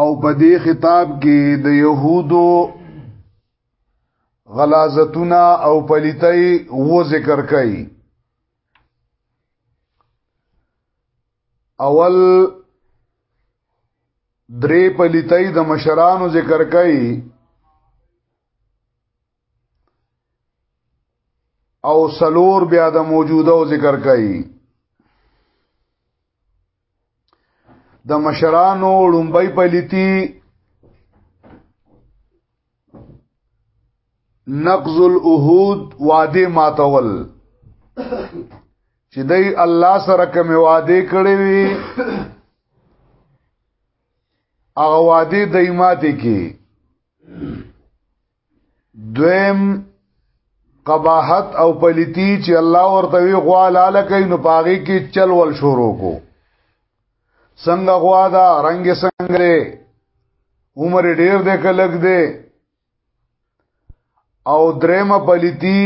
او په دې خطاب کې د يهودو غلازتونه او پلیتای وو ذکر کړي اول درې پلیتای د مشرانو ذکر کړي او سلور بیا د موجوده او ذکر کوي د مشرانو لومبۍ پلیتی نقض العهود وعده ماتول چې دای الله سره کوم وعده کړی وي هغه وعده دایماته کې دویم قباحت او پلیتی چې الله ورته وی غوا لاله کوي نو پاغي کې چل ول شروع کو څنګه غوا دا رنگ څنګه عمر ډیر دې کلک دې او درېمه پلیتی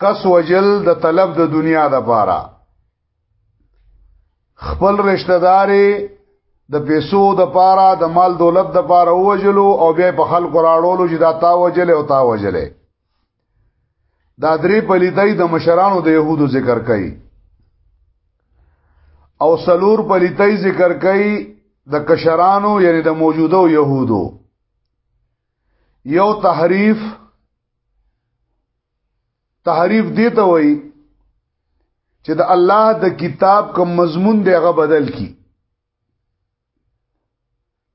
کس وجل د طلب د دنیا د پاره خپل رشتہ داري د پیسو د پاره د مال دولت د پاره وجلو او بیا په خلکو راړولو چې دا تا وجلې او تا وجلې دا درې پلیتای د مشرانو د يهودو ذکر کوي او سلور پلیتای ذکر کوي د کشرانو یعنی د موجوده يهودو یو تحریف تحریف دی ته وای چې د الله د کتاب کوم مضمون دی هغه بدل کی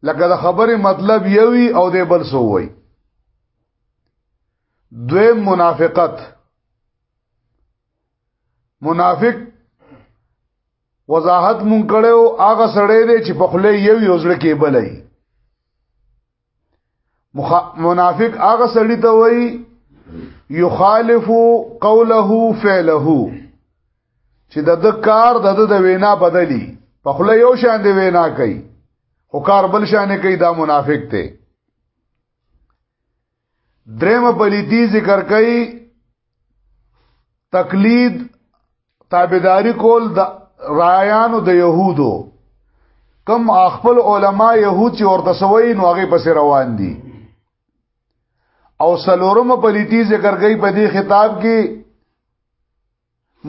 لکه د خبره مطلب یوي او د بل سو وای دویم منافقت منافق وضاحت مونږ کړو هغه سړی دی چې په خله یو یو ځل کې بلای منافق هغه سړی ته وایي یخالف قوله فعله چې د د کار د د وینا بدلی په خله یو شان دی وینا کوي خو کار بل شان کوي دا منافق دی دریم پلیتی ذکر کوي تقلید تابعداری کول د رایانو د يهودو کم خپل علما يهود چې ورته سوي نو هغه پس روان دي او سلورم پلیتی ذکر گئی په دې خطاب کې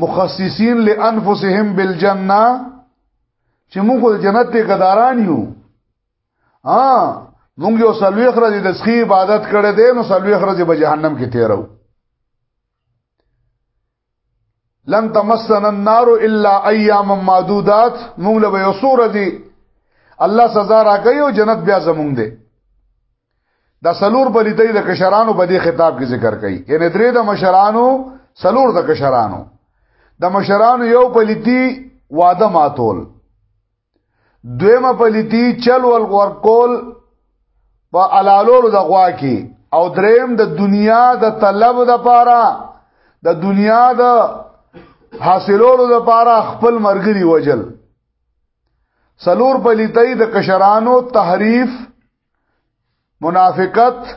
مخصصین لانفسهم بالجنه چې موږ د جنت ته قداران یو ها مونږ یو سلوي خرج د سخی عبادت کړي دي نو سلوي خرج به جهنم کې تیرو لن تمسنا النار الا ايام معدودات مونږ له یو سور دي الله سزا راکړي او جنت بیا زمونږ دي دا سلور بلیدې د کشرانو په دې خطاب کې ذکر کړي یعنی درې د مشرانو سلور د کشرانو د مشرانو یو بلیدي واده ماتول دویمه پلیتی چل ول ورکول په علالولو د غوا کې او دریم د دنیا د طلب د پاره د دنیا د حاصلولو د پاره خپل مرګري وجل سلور پلیتای د کشرانو تحریف منافقت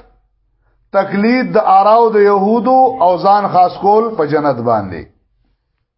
تقلید د آراو د يهودو او ځان خاص کول په جنت باندې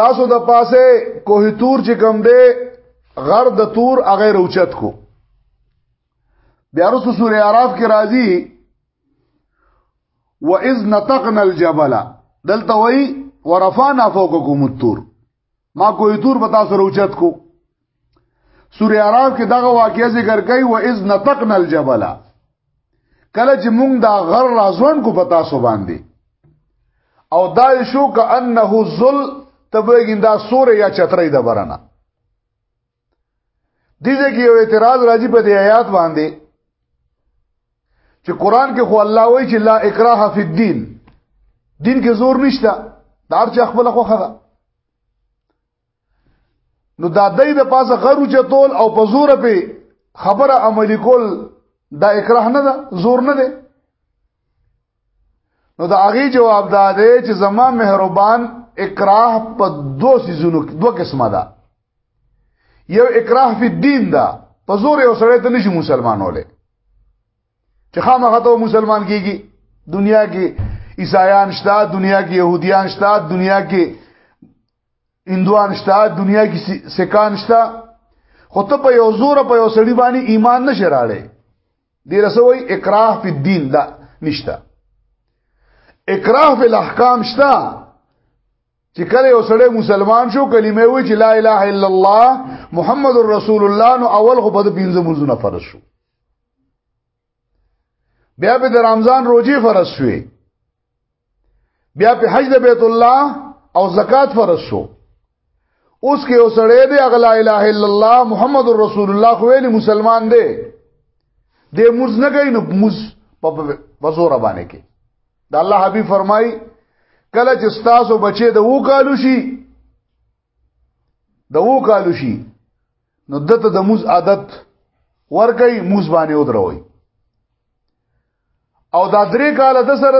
تاسو د پاسه کوه تور چې کم دی غر د تور هغه روچت کو بیا رسو سوره اعراف کې راځي واذ نطقنا الجبل دلته وای ورفعنا فوقكم الطور ما کوه تور بتا سره روچت کو سوره اعراف کې دغه واقعې ذکر کوي و اذ نطقنا الجبل کله چې مونږ دا غر رازون کو پتا سو باندې او دا شو ک انه ذل تبګین دا سوره یا چترې د برنه دي ځکه یو اعتراض راځي په دې آیات باندې چې قران کې خو الله وایي چې لا اکراه فی الدین دین کې زور نشته دار چې خپل خوخه ده نو دا دای د پاسه غرو چتول او په زور په خبره عملی کول دا اکراه نه ده زور نه ده نو دا هغه جواب دا دی چې زما مهربان اکراه په دوه سيزونو دوه قسمه ده یو اکراه فی الدین ده په زور یو سره ته نشي مسلمانوله چې خامخا ته مسلمان کیږي دنیا کې عیسایان شته دنیا کې يهوديان شته دنیا کې اندوان شته دنیا کې سکان شته خو ته په یو زور په یو سړی باندې ایمان نشه راړې دی رسوي اکراه په دین دا نشته اکراه په احکام شته چې کله یو سړی مسلمان شو کلمه وی چې لا اله الا الله محمد رسول الله نو اول خو په پنځه منځونه فرض شو بیا په رمضان روزي فرض شوې بیا په حج د بیت الله او زکات فرض شو اوس کې اوسړې دی اغلا اله الا الله محمد رسول الله خو ویلی مسلمان دی د موز نه کوي نو موز په بزور باندې کې د الله حبيب فرمای کله چې تاسو بچي د وو کالو شي د وو کالو شي نو دته د موز عادت ورګي موز باندې ودروي او دا درې کال د سره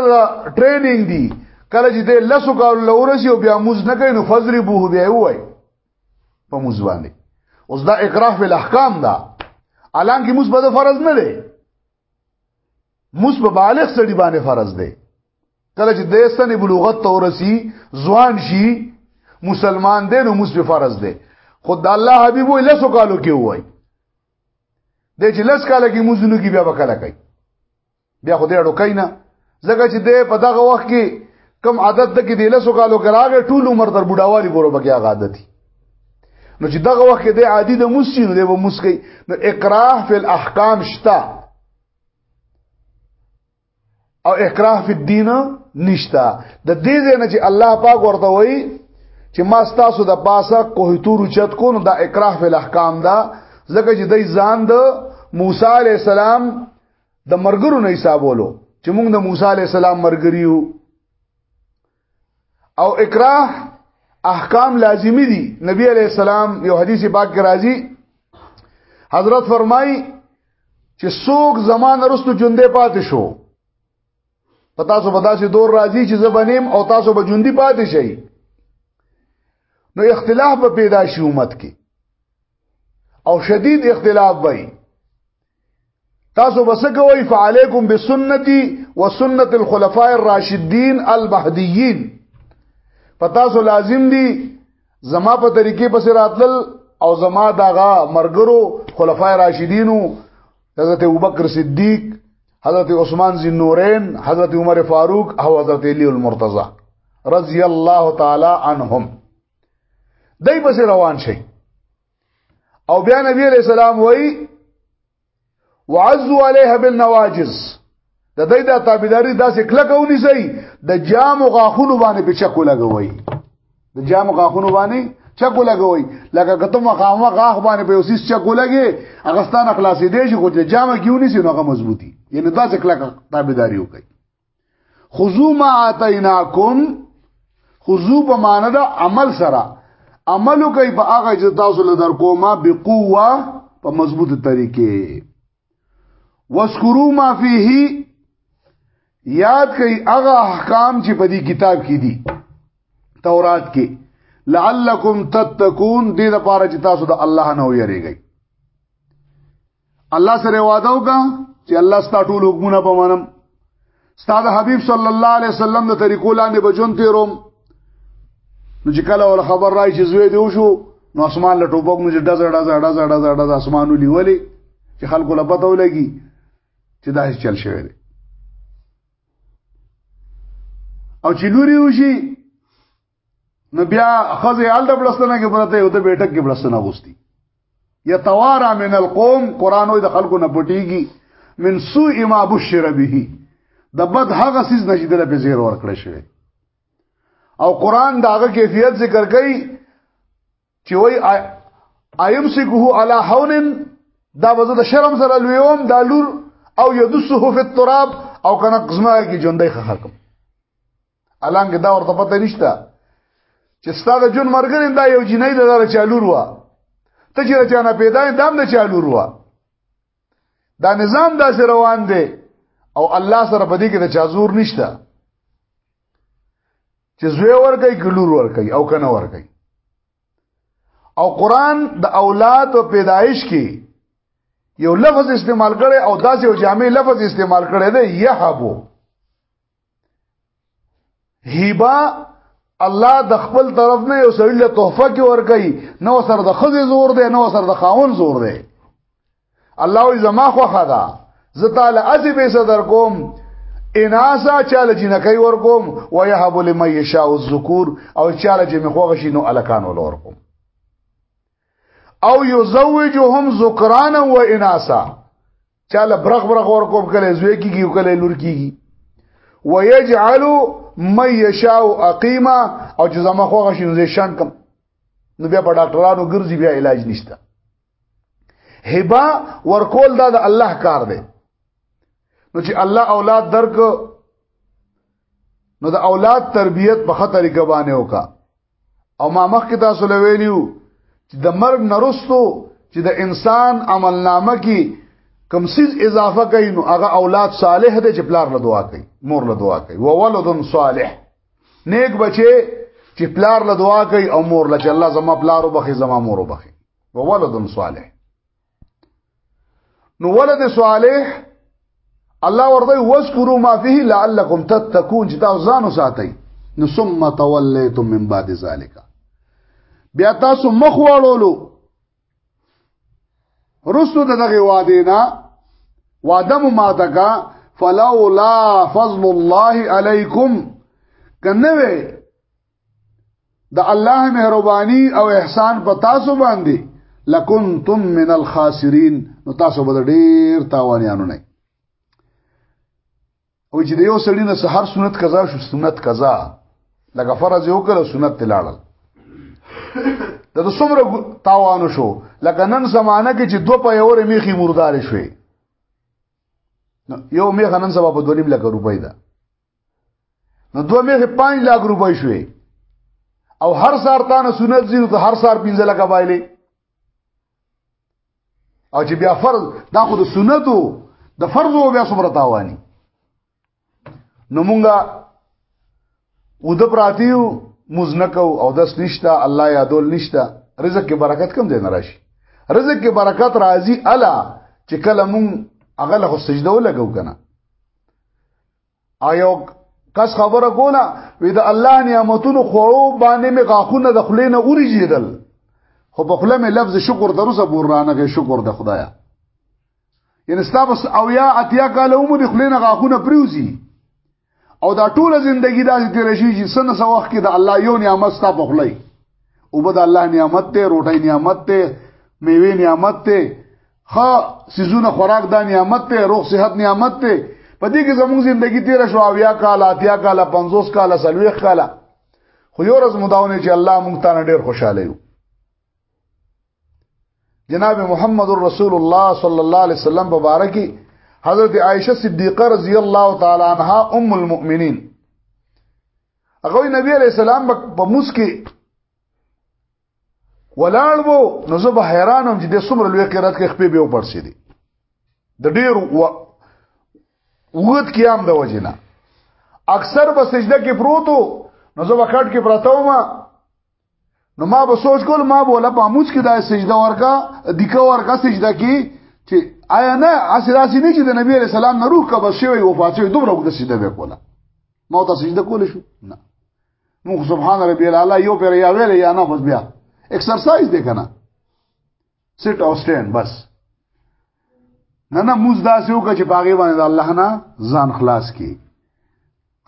ټریننګ دی کله چې د لسو کال لورسي او بیا موز نه کوي نو فزري بوه بیا وای په موز باندې اوس دا اکراه فی الاحکام دا الان کې موز به فرض نه دی موز په بالغ سړي باندې فرض دی کله چې د سن بلوغت تورسی ځوان شي مسلمان دی نو مسلم فرض دی خود الله حبيب وي لسو کالو کې وای د چې لس کاله کې مزونو کې بیا وکړه کوي بیا خو دې اړو کینا ځکه چې دې په دغه وخت کې کم عادت د کې د لسو کالو کراغه ټول عمر تر بډاوالي پورې بګي عادتي نو چې دغه وخت کې د عادي د مسین دی و مسکی نو اکراه فی الاحکام شتا او اکراه فی الدین نشتا د دې ځنه چې الله پاک ورته وایي چې ما تاسو د پاسه کوه تور چت کو نو دا اکراه فی الاحکام دا ځکه چې دای ځان د موسی علی السلام د مرګرو نه حسابولو چې موږ د موسی علی السلام مرګریو او اکراه احکام لازمی دي نبی علی السلام یو حدیث پاک کې راځي حضرت فرمایي چې څوک زمان رستو ژوندې پاتې شو پتا سو پتا سي دور راځي چې زبنیم او تاسو به ژوندې پاتې شئ نو اختلاف به پیدا شي امت کې او شدید اختلاف وای تاسو بس کوي فعليكم بسنتي وسنت الخلفاء الراشدين المهديين پتا سو لازم دي زما په طریقې پس راتل او زما داغه مرګرو خلفای راشدینو حضرت ابوبکر صدیق حضرت عثمان ذی نورین حضرت عمر فاروق او حضرت علی المرتضی رضی الله تعالی عنهم دای پس روان شي او بیا نبی علیہ السلام وای وعزوا علیها بالنواجز د دې د تابعداري داسې کلکونی سي د جام غاخونو باندې په چکو لګوي د جام غاخونو باندې چکو لګوي لکه کته مخامه غاخ باندې په اوسیس چکو لګي اغستان خلاصې دی چې خو د جام کیونی سي نوغه مضبوطي یعنی داسې کلک تابعداري وکړي خذو ما اتیناکم خذو په معنی د عمل سره عمل کوي په هغه چې تاسو له در کومه به قوه په مضبوطه طریقې واسکرو ما فيه یاد کوي هغه احکام چې په دې کتاب کې دي تورات کې لعلکم تتقون دې لپاره چې تاسو د الله نه ویریږئ الله سره وعده وکا چې الله ستا ټول حکمونه په منم استاد حبیب صلی الله علیه وسلم د طریقو لاندې بجون تیروم نو چې کله ول خبر راځي چې زوی دی وشو نو اسمان له ټوپک مو چې دزړه دزړه دزړه دزړه دزړه اسمانو لیولې چې خلکو لا پته ولګي چې دا چل شوی دی او چې لوري وشي نو بیا خزه ال د بلستنه کې پرته یو د بیٹک کې بلستنه غوستي یتوارا من القوم قران د خلکو نه پټیږي من سوء ما بشر به د بد هغه سیز نشیدل په زیر ور کړی شوی او قران داغه کیفیت ذکر کوي چې وای ايمسكه على حون دا وزه د شرم سره لویوم دا لور او يدسه في التراب او کنه قسمه کې ژوندې خخکم الان کې دا ورته پته نشته چې ستاسو جون مرګرین دا یو جنۍ د دار چالو روا ته چې چانه پیدا دام د چالو روا دا نظام داسې روان دی او الله سره په دې کې د چازور نشته چې زوی ور کوي ګلور ور کوي او کنه ور کوي او قران د اولاد او پیدایش کې یو لفظ استعمال کړي او داسې او جامع لفظ استعمال کړي دی یحبو هیبا الله د خپل طرف نه یو سړي له تحفه کې ور کوي نو سره د خزي زور دی نو سره د خاون زور دی الله وي زما خو خدا زه تعالی ازي به صدر کوم اناسا چاله جنکای ور کوم و يهب لمن يشاء الذکور او چاله چې مخوغه شي نو الکان ولور کوم او یزوجهم ذکرانا و اناسا چاله برغ برغ ور کوم کله زوی کیږي کله لور کیږي ويجعل من يشاء اقيما او چې زما خو غشین زې شان کم نو بیا په ډاکټرانو ګرځي بیا علاج نشته هبه ورکول دا د الله کار دی نو چې الله اولاد درک نو د اولاد تربیت په خطر کې باندې وکا او ما مخکې تاسو لویلیو چې د مرګ نرستو چې د انسان عمل نامه کې کم سیز اضافه کوي نو هغه اولاد صالح دی چې پلار له دعا کوي مور له دعا کوي و ولد صالح نیک بچي چې پلار له دعا کوي او مور له چې الله زما پلار وبخي زما مور وبخي و ولد صالح نو ولد صالح الله ورته وذكروا ما فيه لعلكم تتقون چې تاسو ځان وساتئ نو ثم توليتم من بعد ذلك بیا تاسو مخ واړولو رسو دغه وعده نه وعده ما تکا فلولا فضل الله عليكم کنه د الله مهرباني او احسان په تاسو باندې لکنتم من الخاسرین نو تاسو به ډیر تاوانیانو نه او چې دیو سړی نه سحر سنت قضا شو سنت قضا لکه فرض یو کړو سنت تلاړل د څومره تاوانو شو لکه نن زمانہ کې چې دو په یو رمیخي مردار شوي یو میخه نن سبا په 2.5 لک روپۍ ده نو دوه میخه 5 لک روپۍ شوې او هر سار تانه سنت زیرو ته هر سار 15 لک بایلې او چې بیا فرض دا خو د سنتو د فرضو بیا څومره تاوانی نو مونږه او د پراتیو مزنکو او دس نشتا الله یادول نشتا رزق کې برکت کم دی نه راشي رزق کې برکت راځي الا چې کله مونږ هغه له سجده ولګو کنه ایو کس خبره کوله وی د الله نعمتونو خو باندې می غاخونه د خلینو اوریجیدل خو په خله می لفظ شکر دروسه بورانه کې شکر د خدایا یعنی ستاسو او یا اتیا کال عمر خلینو غاخونه پریوزی او دا ټول زندگی دا تیر شي چې سن سو وخت کې د الله یو نعمت ستا په خله او بد الله نعمت ته روټي نعمت ته میوه نعمت ته ها سيزونه خوراک دا نعمت ته روغ صحت نعمت ته په دې کې زموږ ژوندۍ تیر شو اویا کال اتیا کال 50 کال سلويخ کال خو یو ورځ مداونه چې الله مونږ ته ډېر خوشاله یو جناب محمد رسول الله صلی الله علیه وسلم مبارکي حضرت عائشه صدیقه رضی الله تعالی عنها ام المؤمنین هغه نبی علیہ السلام په موس کې ولاړ وو نو زه به حیرانم چې د څومره لوی قرات کې خپې به وپړسې دي د ډیر وغت قیام د وجنه اکثر به سجده کې پروتو نو زه وکټ کې پراته وم نو ما به سوچ کول ما به ولا پاموچ کې دا سجده ورکا دیکه ورکا سجده کې چې آیا نه اسی راسی نه چې د نبی علی سلام نه روح کا بشوي وفات شوی دومره وخت سجده وکوله ما ته سجده کول شو نه موږ سبحان ربي الاعلى یو پر یا ویل یا نه بس بیا ایکسرسایز دی کنه سټ او سټاند بس نه نه موږ داسې وکړو چې باغې باندې الله نه ځان خلاص کی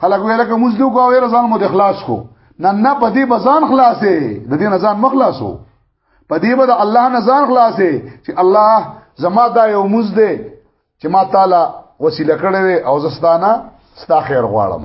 خلک ویل که موږ دوی کوو ځان مو د خلاص کو نه نه په دې بزان خلاصې د دې نه ځان مخلاصو په دې به د الله نه ځان خلاصې چې الله زما دا یو موږ دی چې ما تعالی وسیله کړې او زستانه ستا خیر غواړم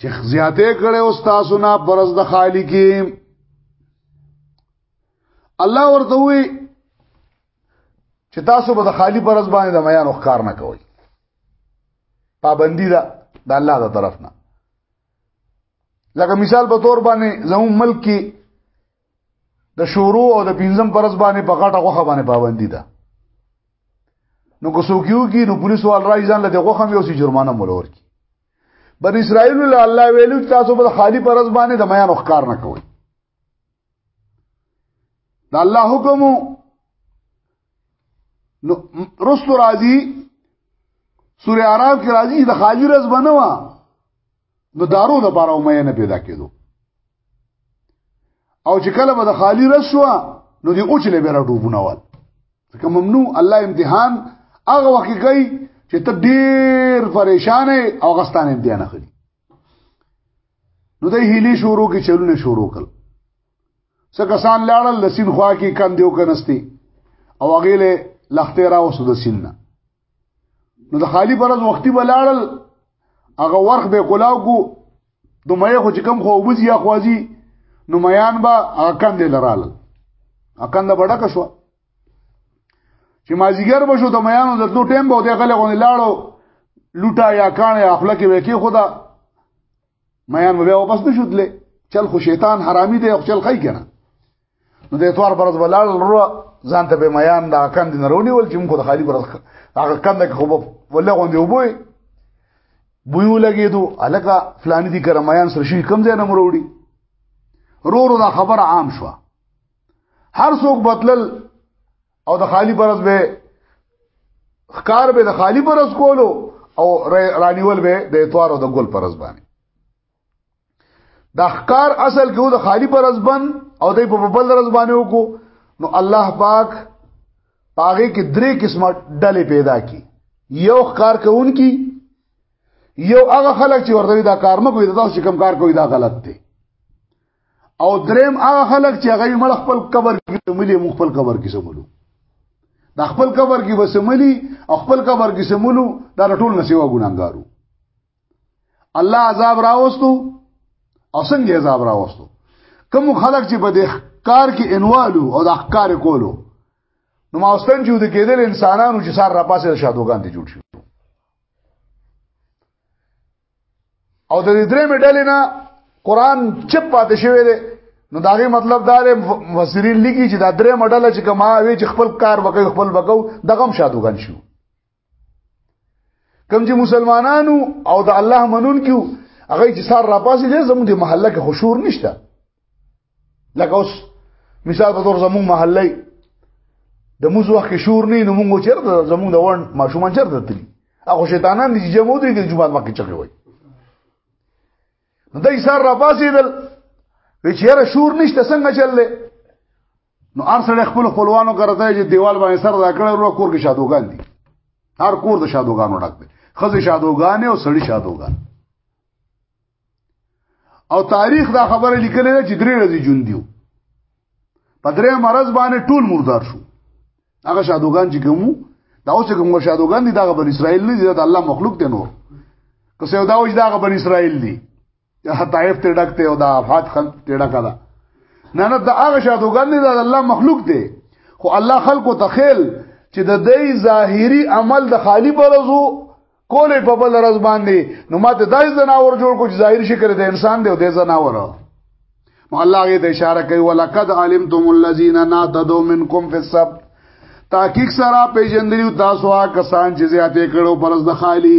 چې زیاته کړي او تاسو نه پرز د خالق الله ورته وی چې تاسو به د خالی پرز باندې د میان وکړ نه کوي پابندی ده د الله د طرف نه لکه مثال په تور باندې زمو ملک کې د شروع او د پنځم پرز باندې په غټه غوخه باندې پابندي ده نو کو سو کیو کی نو پولیس وال راځي ځان له غوخه مې اوسې جرمانه مولور کی بن اسرائیل له الله ویلو تاسو په خالی پرز باندې د میان وخکار نه کوي دا الله حکم نو رستو راځي سوره عرب کې راځي د خالی رز بنوا نو دارو د بارو مې نه پیدا کېدو او چې کله به د خالی رسوا نو دی اوچ له بیره ډوبونه وال ځکه ممنوع الله امتحان هغه وخت کوي چې ته ډیر پریشان او غستان امتحان اخلي نو د هیلې شروع کې چلونه شروع کړ څه کسان لاړل لسین خوا کې کاندیو کنستی او هغه له لخته را وسو د سیننه نو د خالی پرز وختي بلاړل هغه ورخ به کلاو کو د مې خو چې کم خو وبزي یا خوازي نو میان با اکند لرال اکند بڑا کشو چې مازیګر بشو د میانو د دوه ټیم به د غلې غونې لاړو لوټا یا کانه خپل کې وکی خدا میان به واپس نشوتلې چل خو شیطان حرامي دی او چل خی کنه نو د اتوار پرز بلال رو ځان ته به میان دا کند نه رونی ول چې موږ د خالی پرز هغه کند کې خو ولا غوندې وبوي بویو لګیدو الکه فلانی دي کرمیان سره شي کم ځای نه مروړي رو رو دا خبر عام شو هر څوک بتلل او د خالی پرز به خکار به د خالی پرز کولو او رانیول به د اتوار او د ګل پرز باندې د احکار اصل کې د خالی پر ازبن او د په بل ازبانه وکړو نو الله پاک پاغه کې درې قسمه ډلې پیدا کی یو کار کوونکی یو هغه خلک چې ورته دا کار مکو دا چې کم کار کوي دا غلط دی او دریم هغه خلک چې هغه مړ خپل قبر کې ملي خپل قبر کې سمولو دا خپل قبر کې وسملي او خپل قبر کې سمولو دا ټول نسیوا ګناګارو الله عذاب راوستو او څنګه عذاب راوستو کوم خلک چې په دې کار کې انوالو او د احکار کولو نو ما واستن جو د کېدل انسانانو چې سار را پاسه شادوغان دي جوړ شو او د دې درې مډلې نه قران چپ پاتې شوی دی نو دا غي مطلب دا دی مفسرین لیکي چې دا درې مډله چې کما وی چې خپل کار وکړي خپل وکاو دغه هم شادوغان شو کوم چې مسلمانانو او د الله منون کیو هغه چې سار را پاسې دي زموږ د محله کې خشور نشته لکه اوس مثال په تور زموږ محله د موږ وخت کې شور نه نو موږ چیرته زموږ د وړ ماشومان چیرته تللی هغه شیطانان دي چې جمع دي د جمعات مکه چغي وای نو دای سار را پاسې دل وی چیرې شور نشته څنګه چللې نو هر سړی خپل خپلوانو کرته چې دیوال باندې سر دا کړی ورو کور کې شادوغان دي هر کور د شادوغانو ډک دی خزه شادوغان او سړی شادوغان او تاریخ دا خبره لیکلې ده چې درې ورځې جون دیو په درې مرز باندې ټول مردار شو هغه شادوغان چې کومو دا اوس کوم شادوغان دي دا بن اسرائیل نه دي دا الله مخلوق دی نور که سیدا وځ دا بن اسرائیل دي طائف ته ډک ته او دا افات خلق ته ډک ده نه نه دا هغه شادوګان دي دا الله مخلوق دی خو الله خلقو تخیل چې د دې ظاهری عمل د خالی برزو کولې په بل رز باندې نو ماته دای زناور جوړ کو چې ظاهری شکر د انسان دی او د زناور نو الله یې ته اشاره کوي ولقد علمتم الذين ناتدوا منكم في السبت تحقیق سره پیژندلی تاسو هغه کسان چې زیاتې کړو پرز د خالی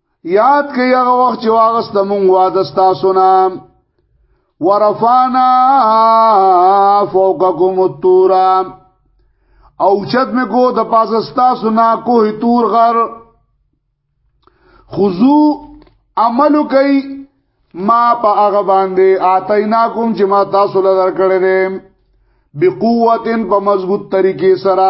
یاد کړئ هغه وخت چې واغست مونږ واده تاسو نه ورفانا فوقکم الطور او چت مې کو د پاسه تاسو نه کوه تور غر خذو عمل کوي ما په هغه باندې آتینا کوم چې ما تاسو لپاره کړې بقوتن په مضبوط طریقې سره